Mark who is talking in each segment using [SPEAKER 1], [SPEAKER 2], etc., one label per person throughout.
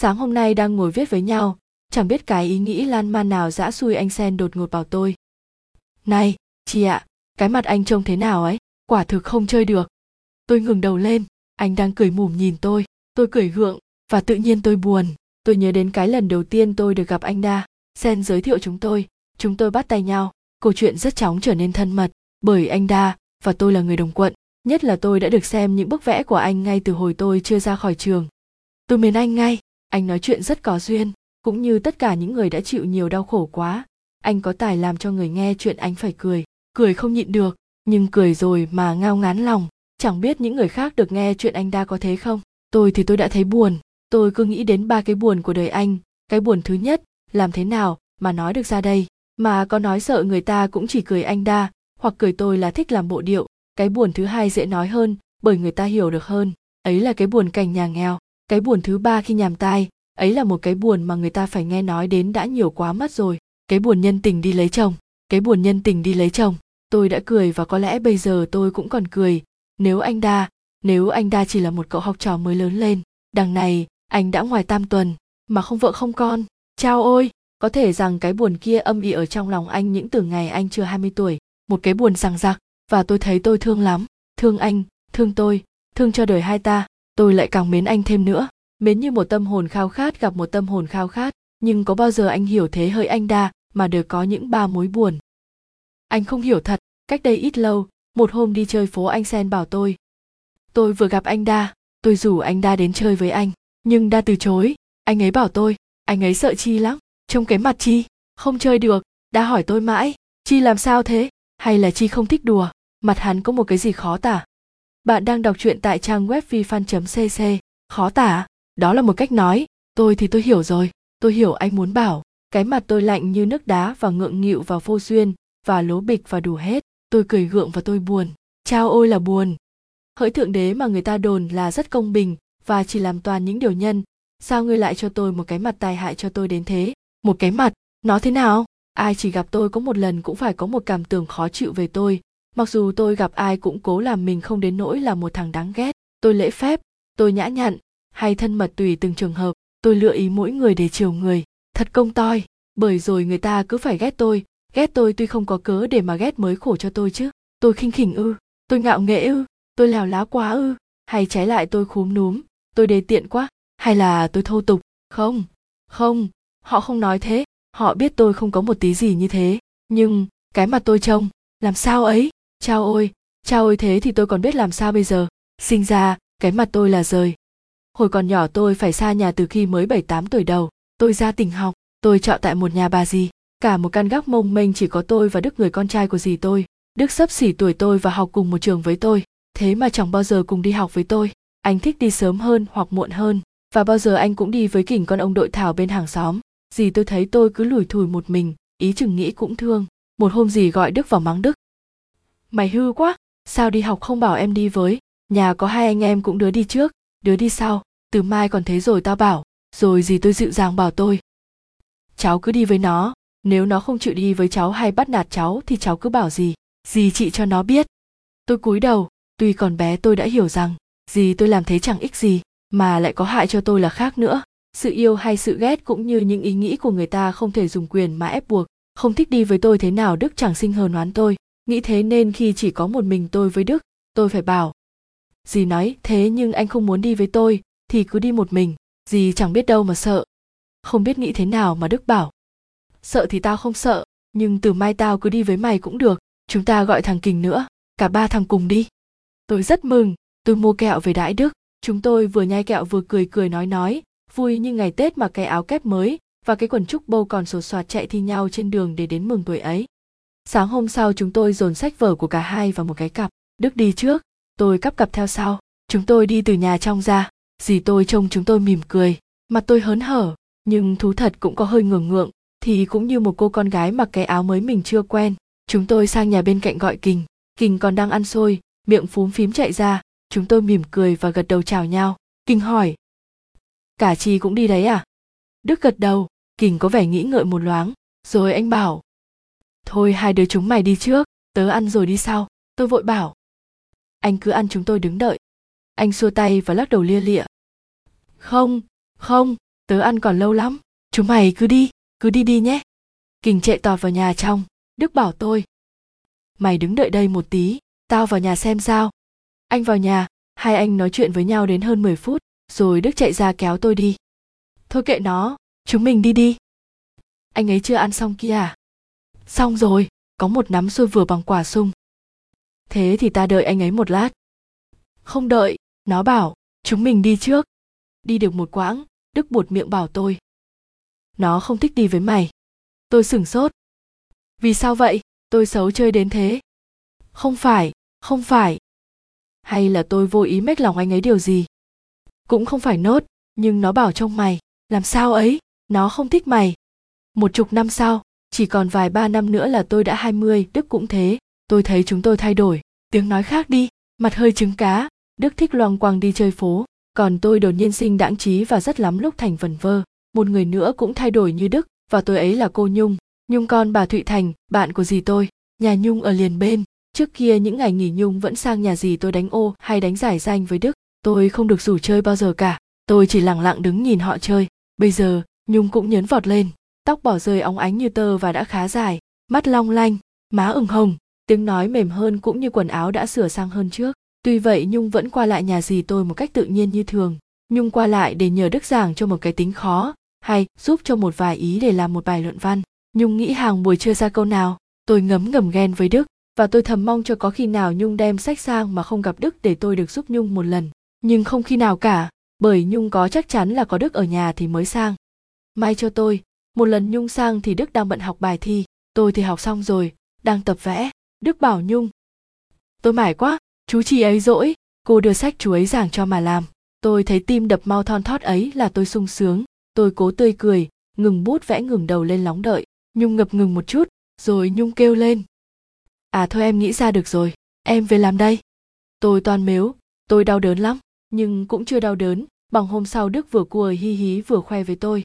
[SPEAKER 1] sáng hôm nay đang ngồi viết với nhau, chẳng biết cái ý nghĩ lan man nào dã xui anh sen đột ngột bảo tôi. Này, chị ạ, cái mặt anh trông thế nào ấy? Quả thực không chơi được. Tôi ngừng đầu lên, anh đang cười mủm nhìn tôi. Tôi cười gượng, và tự nhiên tôi buồn. Tôi nhớ đến cái lần đầu tiên tôi được gặp anh đa sen giới thiệu chúng tôi. Chúng tôi bắt tay nhau. Câu chuyện rất chóng trở nên thân mật, bởi anh đa và tôi là người đồng quận. Nhất là tôi đã được xem những bức vẽ của anh ngay từ hồi tôi chưa ra khỏi trường. Tôi mến anh ngay anh nói chuyện rất có duyên, cũng như tất cả những người đã chịu nhiều đau khổ quá. Anh có tài làm cho người nghe chuyện anh phải cười. Cười không nhịn được, nhưng cười rồi mà ngao ngán lòng. Chẳng biết những người khác được nghe chuyện anh đa có thế không? Tôi thì tôi đã thấy buồn. Tôi cứ nghĩ đến ba cái buồn của đời anh. Cái buồn thứ nhất, làm thế nào mà nói được ra đây? Mà có nói sợ người ta cũng chỉ cười anh đa, hoặc cười tôi là thích làm bộ điệu. Cái buồn thứ hai dễ nói hơn, bởi người ta hiểu được hơn. Ấy là cái buồn cảnh nhà nghèo cái buồn thứ ba khi nhàm tai, ấy là một cái buồn mà người ta phải nghe nói đến đã nhiều quá mất rồi. Cái buồn nhân tình đi lấy chồng, cái buồn nhân tình đi lấy chồng. Tôi đã cười và có lẽ bây giờ tôi cũng còn cười. Nếu anh đa, nếu anh đa chỉ là một cậu học trò mới lớn lên, đằng này, anh đã ngoài tam tuần, mà không vợ không con. Chao ôi! Có thể rằng cái buồn kia âm ỉ ở trong lòng anh những từ ngày anh chưa 20 tuổi. Một cái buồn rằng giặc và tôi thấy tôi thương lắm. Thương anh, thương tôi, thương cho đời hai ta. Tôi lại càng mến anh thêm nữa mến như một tâm hồn khao khát gặp một tâm hồn khao khát, nhưng có bao giờ anh hiểu thế hơi anh đa mà đều có những ba mối buồn? Anh không hiểu thật, cách đây ít lâu, một hôm đi chơi phố anh sen bảo tôi tôi vừa gặp anh đa, tôi rủ anh đa đến chơi với anh, nhưng đa từ chối. Anh ấy bảo tôi, anh ấy sợ chi lắm, trông cái mặt chi, không chơi được. Đa hỏi tôi mãi, chi làm sao thế? Hay là chi không thích đùa? Mặt hắn có một cái gì khó tả? Bạn đang đọc truyện tại trang web vifan cc khó tả? Đó là một cách nói, tôi thì tôi hiểu rồi, tôi hiểu anh muốn bảo, cái mặt tôi lạnh như nước đá và ngượng nghịu và phô duyên và lố bịch và đủ hết, tôi cười gượng và tôi buồn, chao ôi là buồn. Hỡi thượng đế mà người ta đồn là rất công bình, và chỉ làm toàn những điều nhân, sao ngươi lại cho tôi một cái mặt tai hại cho tôi đến thế? Một cái mặt, nó thế nào? Ai chỉ gặp tôi có một lần cũng phải có một cảm tưởng khó chịu về tôi. Mặc dù tôi gặp ai cũng cố làm mình không đến nỗi là một thằng đáng ghét, tôi lễ phép, tôi nhã nhặn hay thân mật tùy từng trường hợp, tôi lựa ý mỗi người để chiều người. Thật công toi, bởi rồi người ta cứ phải ghét tôi. Ghét tôi tuy không có cớ để mà ghét mới khổ cho tôi chứ. Tôi khinh khỉnh ư, tôi ngạo nghễ ư, tôi lào lá quá ư, hay trái lại tôi khúm núm, tôi đề tiện quá, hay là tôi thô tục. Không không, họ không nói thế. Họ biết tôi không có một tí gì như thế. Nhưng cái mặt tôi trông, làm sao ấy? Chao ôi chao ôi thế thì tôi còn biết làm sao bây giờ? Sinh ra, cái mặt tôi là rời hồi còn nhỏ tôi phải xa nhà từ khi mới bảy tám tuổi đầu. Tôi ra tỉnh học, tôi trọ tại một nhà bà gì cả một căn góc mông mênh chỉ có tôi và đức người con trai của dì tôi. Đức sấp xỉ tuổi tôi và học cùng một trường với tôi. Thế mà chẳng bao giờ cùng đi học với tôi. Anh thích đi sớm hơn hoặc muộn hơn. Và bao giờ anh cũng đi với kỉnh con ông đội thảo bên hàng xóm. Dì tôi thấy tôi cứ lủi thủi một mình, ý chừng nghĩ cũng thương. Một hôm dì gọi đức vào mắng đức. Mày hư quá, sao đi học không bảo em đi với? Nhà có hai anh em cũng đứa đi trước, đứa đi sau từ mai còn thế rồi tao bảo, rồi gì tôi dịu dàng bảo tôi. Cháu cứ đi với nó, nếu nó không chịu đi với cháu hay bắt nạt cháu thì cháu cứ bảo gì gì chị cho nó biết. Tôi cúi đầu, tuy còn bé tôi đã hiểu rằng, gì tôi làm thế chẳng ích gì, mà lại có hại cho tôi là khác nữa. Sự yêu hay sự ghét cũng như những ý nghĩ của người ta không thể dùng quyền mà ép buộc. Không thích đi với tôi thế nào đức chẳng sinh hờn oán tôi. Nghĩ thế nên khi chỉ có một mình tôi với đức, tôi phải bảo, dì nói thế nhưng anh không muốn đi với tôi thì cứ đi một mình gì chẳng biết đâu mà sợ. Không biết nghĩ thế nào mà đức bảo, sợ thì tao không sợ, nhưng từ mai tao cứ đi với mày cũng được, chúng ta gọi thằng kình nữa, cả ba thằng cùng đi. Tôi rất mừng, tôi mua kẹo về đãi đức, chúng tôi vừa nhai kẹo vừa cười cười nói nói, vui như ngày tết mà cái áo kép mới và cái quần trúc bâu còn sổ soạt chạy thi nhau trên đường để đến mừng tuổi ấy. Sáng hôm sau chúng tôi dồn sách vở của cả hai vào một cái cặp, đức đi trước, tôi cắp cặp theo sau, chúng tôi đi từ nhà trong ra dì tôi trông chúng tôi mỉm cười, mặt tôi hớn hở, nhưng thú thật cũng có hơi ngường ngượng, thì cũng như một cô con gái mặc cái áo mới mình chưa quen. Chúng tôi sang nhà bên cạnh gọi kình. Kình còn đang ăn xôi, miệng phúm phím chạy ra. Chúng tôi mỉm cười và gật đầu chào nhau. Kình hỏi, cả chi cũng đi đấy à? Đức gật đầu. Kình có vẻ nghĩ ngợi một loáng. Rồi anh bảo, thôi hai đứa chúng mày đi trước, tớ ăn rồi đi sau. Tôi vội bảo, anh cứ ăn chúng tôi đứng đợi anh xua tay và lắc đầu lia lịa. Không không, tớ ăn còn lâu lắm. Chúng mày cứ đi cứ đi đi nhé. Kình chạy tọt vào nhà trong. Đức bảo tôi. Mày đứng đợi đây một tí, tao vào nhà xem sao. Anh vào nhà, hai anh nói chuyện với nhau đến hơn 10 phút, rồi đức chạy ra kéo tôi đi. Thôi kệ nó, chúng mình đi đi. Anh ấy chưa ăn xong kia à? Xong rồi, có một nắm xôi vừa bằng quả sung. Thế thì ta đợi anh ấy một lát. Không đợi nó bảo, chúng mình đi trước. Đi được một quãng, đức buột miệng bảo tôi. Nó không thích đi với mày. Tôi sửng sốt. Vì sao vậy? Tôi xấu chơi đến thế. Không phải không phải. Hay là tôi vô ý mách lòng anh ấy điều gì? Cũng không phải nốt, nhưng nó bảo trong mày. Làm sao ấy? Nó không thích mày. Một chục năm sau, chỉ còn vài ba năm nữa là tôi đã hai mươi, đức cũng thế. Tôi thấy chúng tôi thay đổi. Tiếng nói khác đi, mặt hơi trứng cá đức thích loang quang đi chơi phố. Còn tôi đột nhiên sinh đãng trí và rất lắm lúc thành vần vơ. Một người nữa cũng thay đổi như đức, và tôi ấy là cô nhung. Nhung con bà thụy thành, bạn của dì tôi. Nhà nhung ở liền bên. Trước kia những ngày nghỉ nhung vẫn sang nhà dì tôi đánh ô hay đánh giải danh với đức. Tôi không được rủ chơi bao giờ cả. Tôi chỉ lặng lặng đứng nhìn họ chơi. Bây giờ, nhung cũng nhấn vọt lên. Tóc bỏ rơi óng ánh như tơ và đã khá dài. Mắt long lanh, má ửng hồng. Tiếng nói mềm hơn cũng như quần áo đã sửa sang hơn trước tuy vậy nhung vẫn qua lại nhà dì tôi một cách tự nhiên như thường. Nhung qua lại để nhờ đức giảng cho một cái tính khó, hay giúp cho một vài ý để làm một bài luận văn. Nhung nghĩ hàng buổi chưa ra câu nào, tôi ngấm ngầm ghen với đức, và tôi thầm mong cho có khi nào nhung đem sách sang mà không gặp đức để tôi được giúp nhung một lần. Nhưng không khi nào cả, bởi nhung có chắc chắn là có đức ở nhà thì mới sang. May cho tôi, một lần nhung sang thì đức đang bận học bài thi, tôi thì học xong rồi, đang tập vẽ. Đức bảo nhung, tôi mải quá chú chị ấy dỗi, cô đưa sách chú ấy giảng cho mà làm. Tôi thấy tim đập mau thon thót ấy là tôi sung sướng. Tôi cố tươi cười, ngừng bút vẽ ngừng đầu lên lóng đợi. Nhung ngập ngừng một chút, rồi nhung kêu lên. À thôi em nghĩ ra được rồi, em về làm đây. Tôi toan mếu, tôi đau đớn lắm, nhưng cũng chưa đau đớn, bằng hôm sau đức vừa cười hi hí vừa khoe với tôi.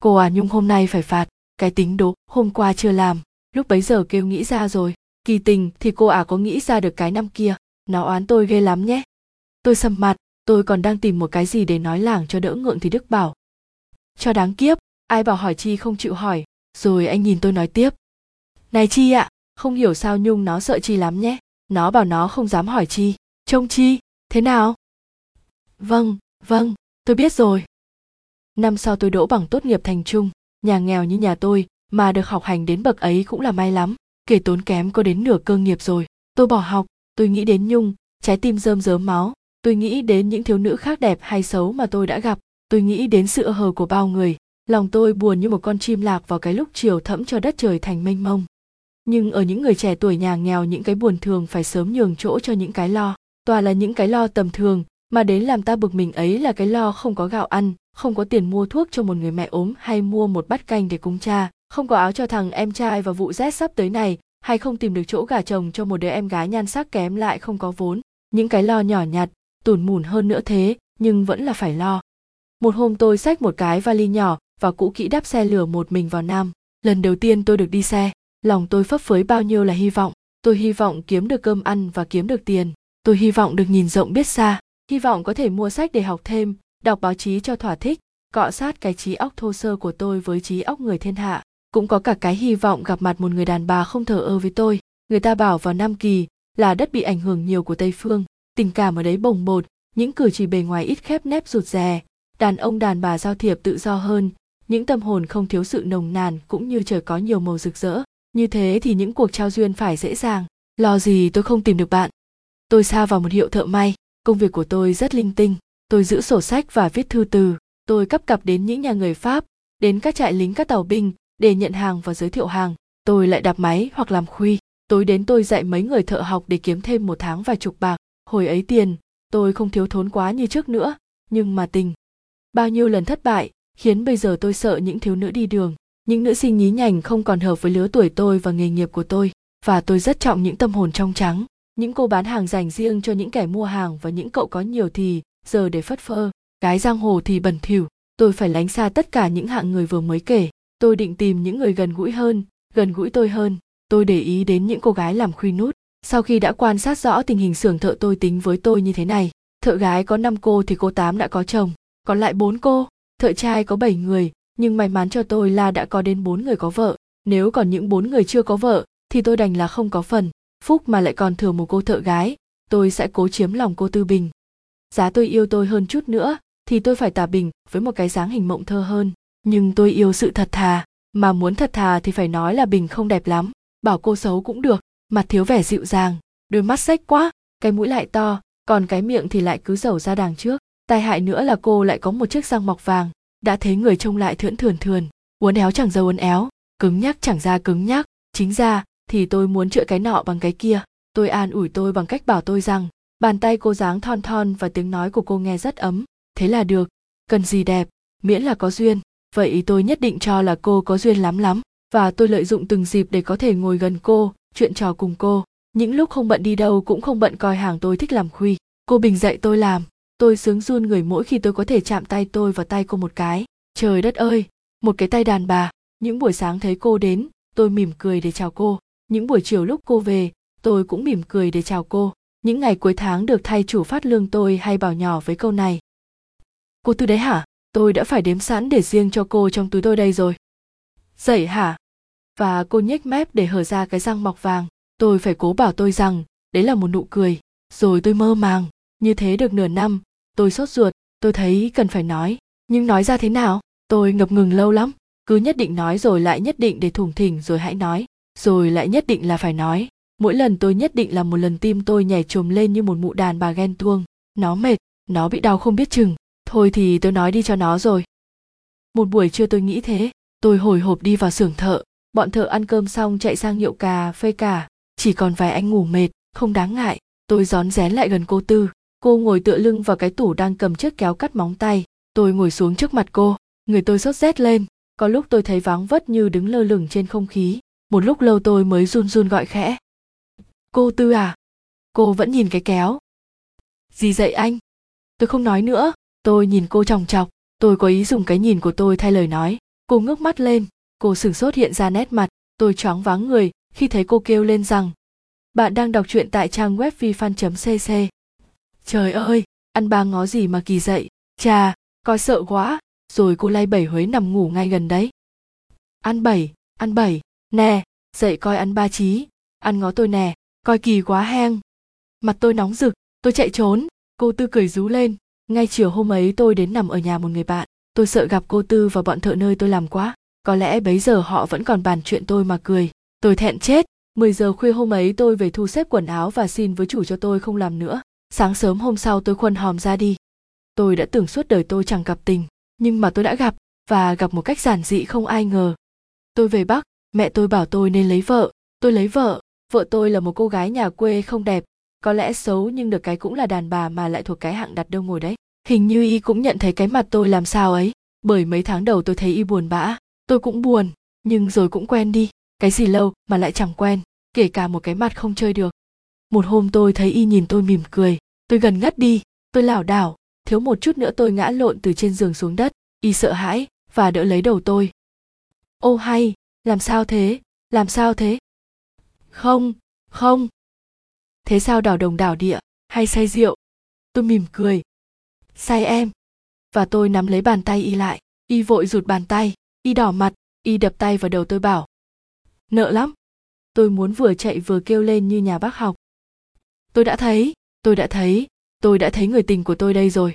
[SPEAKER 1] Cô à nhung hôm nay phải phạt, cái tính đố, hôm qua chưa làm, lúc bấy giờ kêu nghĩ ra rồi kỳ tình thì cô à có nghĩ ra được cái năm kia. Nó oán tôi ghê lắm nhé. Tôi sầm mặt, tôi còn đang tìm một cái gì để nói lảng cho đỡ ngượng thì đức bảo. Cho đáng kiếp, ai bảo hỏi chi không chịu hỏi, rồi anh nhìn tôi nói tiếp. Này chi ạ, không hiểu sao nhung nó sợ chi lắm nhé. Nó bảo nó không dám hỏi chi. Trông chi, thế nào? Vâng vâng tôi biết rồi. Năm sau tôi đỗ bằng tốt nghiệp thành trung, nhà nghèo như nhà tôi, mà được học hành đến bậc ấy cũng là may lắm kể tốn kém có đến nửa cơ nghiệp rồi. Tôi bỏ học, tôi nghĩ đến nhung, trái tim rơm rớm máu. Tôi nghĩ đến những thiếu nữ khác đẹp hay xấu mà tôi đã gặp. Tôi nghĩ đến sự hờ của bao người. Lòng tôi buồn như một con chim lạc vào cái lúc chiều thẫm cho đất trời thành mênh mông. Nhưng ở những người trẻ tuổi nhà nghèo, những cái buồn thường phải sớm nhường chỗ cho những cái lo. Toàn là những cái lo tầm thường, mà đến làm ta bực mình ấy là cái lo không có gạo ăn, không có tiền mua thuốc cho một người mẹ ốm hay mua một bát canh để cúng cha không có áo cho thằng em trai vào vụ rét sắp tới này, hay không tìm được chỗ gả chồng cho một đứa em gái nhan sắc kém lại không có vốn. Những cái lo nhỏ nhặt, tủn mủn hơn nữa thế, nhưng vẫn là phải lo. Một hôm tôi xách một cái vali nhỏ và cũ kỹ đáp xe lửa một mình vào nam. Lần đầu tiên tôi được đi xe, lòng tôi phấp phới bao nhiêu là hy vọng. Tôi hy vọng kiếm được cơm ăn và kiếm được tiền. Tôi hy vọng được nhìn rộng biết xa. Hy vọng có thể mua sách để học thêm, đọc báo chí cho thỏa thích, cọ sát cái trí óc thô sơ của tôi với trí óc người thiên hạ cũng có cả cái hy vọng gặp mặt một người đàn bà không thờ ơ với tôi. Người ta bảo vào nam kỳ là đất bị ảnh hưởng nhiều của tây phương. Tình cảm ở đấy bồng bột, những cử chỉ bề ngoài ít khép nép rụt rè. Đàn ông đàn bà giao thiệp tự do hơn, những tâm hồn không thiếu sự nồng nàn cũng như trời có nhiều màu rực rỡ. Như thế thì những cuộc trao duyên phải dễ dàng. Lo gì tôi không tìm được bạn. Tôi xa vào một hiệu thợ may, công việc của tôi rất linh tinh. Tôi giữ sổ sách và viết thư từ. Tôi cấp cặp đến những nhà người pháp, đến các trại lính các tàu binh để nhận hàng và giới thiệu hàng, tôi lại đạp máy hoặc làm khuy. Tối đến tôi dạy mấy người thợ học để kiếm thêm một tháng vài chục bạc. Hồi ấy tiền, tôi không thiếu thốn quá như trước nữa, nhưng mà tình. Bao nhiêu lần thất bại, khiến bây giờ tôi sợ những thiếu nữ đi đường, những nữ sinh nhí nhảnh không còn hợp với lứa tuổi tôi và nghề nghiệp của tôi. Và tôi rất trọng những tâm hồn trong trắng. Những cô bán hàng dành riêng cho những kẻ mua hàng và những cậu có nhiều thì giờ để phất phơ. Cái giang hồ thì bẩn thỉu, tôi phải lánh xa tất cả những hạng người vừa mới kể tôi định tìm những người gần gũi hơn gần gũi tôi hơn tôi để ý đến những cô gái làm khuy nút sau khi đã quan sát rõ tình hình xưởng thợ tôi tính với tôi như thế này thợ gái có năm cô thì cô tám đã có chồng còn lại bốn cô thợ trai có 7 người, nhưng may mắn cho tôi là đã có đến bốn người có vợ. Nếu còn những bốn người chưa có vợ, thì tôi đành là không có phần. Phúc mà lại còn thừa một cô thợ gái, tôi sẽ cố chiếm lòng cô Tư Bình. Giá tôi yêu tôi hơn chút nữa, thì tôi phải tả bình với một cái dáng hình mộng thơ hơn. Nhưng tôi yêu sự thật thà, mà muốn thật thà thì phải nói là bình không đẹp lắm. Bảo cô xấu cũng được, mặt thiếu vẻ dịu dàng, đôi mắt sách quá, cái mũi lại to, còn cái miệng thì lại cứ dầu ra đằng trước tai hại nữa là cô lại có một chiếc răng mọc vàng đã thấy người trông lại thưỡn thườn thườn uốn éo chẳng dâu uốn éo cứng nhắc chẳng ra cứng nhắc chính ra thì tôi muốn chữa cái nọ bằng cái kia tôi an ủi tôi bằng cách bảo tôi rằng bàn tay cô dáng thon thon và tiếng nói của cô nghe rất ấm thế là được cần gì đẹp miễn là có duyên vậy tôi nhất định cho là cô có duyên lắm lắm, và tôi lợi dụng từng dịp để có thể ngồi gần cô, chuyện trò cùng cô. Những lúc không bận đi đâu cũng không bận coi hàng tôi thích làm khuy. Cô bình dạy tôi làm, tôi sướng run người mỗi khi tôi có thể chạm tay tôi vào tay cô một cái. Trời đất ơi, một cái tay đàn bà. Những buổi sáng thấy cô đến, tôi mỉm cười để chào cô. Những buổi chiều lúc cô về, tôi cũng mỉm cười để chào cô. Những ngày cuối tháng được thay chủ phát lương tôi hay bảo nhỏ với câu này. Cô tư đấy hả? Tôi đã phải đếm sẵn để riêng cho cô trong túi tôi đây rồi. Dậy hả? Và cô nhếch mép để hở ra cái răng mọc vàng. Tôi phải cố bảo tôi rằng, đấy là một nụ cười. Rồi tôi mơ màng. Như thế được nửa năm, tôi sốt ruột. Tôi thấy cần phải nói. Nhưng nói ra thế nào? Tôi ngập ngừng lâu lắm. Cứ nhất định nói rồi lại nhất định để thủng thỉnh rồi hãy nói. Rồi lại nhất định là phải nói. Mỗi lần tôi nhất định là một lần tim tôi nhảy trồm lên như một mụ đàn bà ghen tuông. Nó mệt, nó bị đau không biết chừng thôi thì tôi nói đi cho nó rồi. Một buổi trưa tôi nghĩ thế, tôi hồi hộp đi vào xưởng thợ. Bọn thợ ăn cơm xong chạy sang hiệu cà, phê cả chỉ còn vài anh ngủ mệt, không đáng ngại. Tôi rón rén lại gần cô tư. Cô ngồi tựa lưng vào cái tủ đang cầm chiếc kéo cắt móng tay. Tôi ngồi xuống trước mặt cô. Người tôi sốt rét lên. Có lúc tôi thấy vắng vất như đứng lơ lửng trên không khí. Một lúc lâu tôi mới run run gọi khẽ. Cô tư à? Cô vẫn nhìn cái kéo? Gì dậy anh? Tôi không nói nữa tôi nhìn cô chòng chọc. Tôi có ý dùng cái nhìn của tôi thay lời nói. Cô ngước mắt lên. Cô sửng sốt hiện ra nét mặt. Tôi choáng váng người khi thấy cô kêu lên rằng, bạn đang đọc truyện tại trang web vifan.cc trời ơi! Ăn ba ngó gì mà kỳ dậy. Chà, coi sợ quá. Rồi cô lay bảy huế nằm ngủ ngay gần đấy. Ăn bảy ăn bảy nè, dậy coi ăn ba chí. Ăn ngó tôi nè, coi kỳ quá heng. Mặt tôi nóng rực, tôi chạy trốn. Cô tư cười rú lên ngay chiều hôm ấy tôi đến nằm ở nhà một người bạn. Tôi sợ gặp cô tư và bọn thợ nơi tôi làm quá. Có lẽ bấy giờ họ vẫn còn bàn chuyện tôi mà cười. Tôi thẹn chết. 10 giờ khuya hôm ấy tôi về thu xếp quần áo và xin với chủ cho tôi không làm nữa. Sáng sớm hôm sau tôi khuân hòm ra đi. Tôi đã tưởng suốt đời tôi chẳng gặp tình, nhưng mà tôi đã gặp, và gặp một cách giản dị không ai ngờ. Tôi về bắc, mẹ tôi bảo tôi nên lấy vợ. Tôi lấy vợ. Vợ tôi là một cô gái nhà quê không đẹp. Có lẽ xấu nhưng được cái cũng là đàn bà mà lại thuộc cái hạng đặt đâu ngồi đấy hình như y cũng nhận thấy cái mặt tôi làm sao ấy. Bởi mấy tháng đầu tôi thấy y buồn bã, tôi cũng buồn, nhưng rồi cũng quen đi. Cái gì lâu mà lại chẳng quen, kể cả một cái mặt không chơi được. Một hôm tôi thấy y nhìn tôi mỉm cười, tôi gần ngất đi, tôi lảo đảo, thiếu một chút nữa tôi ngã lộn từ trên giường xuống đất, y sợ hãi và đỡ lấy đầu tôi. Ô hay, làm sao thế, làm sao thế? Không không. Thế sao đảo đồng đảo địa, hay say rượu? Tôi mỉm cười sai em. Và tôi nắm lấy bàn tay y lại. Y vội rụt bàn tay. Y đỏ mặt. Y đập tay vào đầu tôi bảo, nợ lắm. Tôi muốn vừa chạy vừa kêu lên như nhà bác học. Tôi đã thấy. Tôi đã thấy. Tôi đã thấy người tình của tôi đây rồi.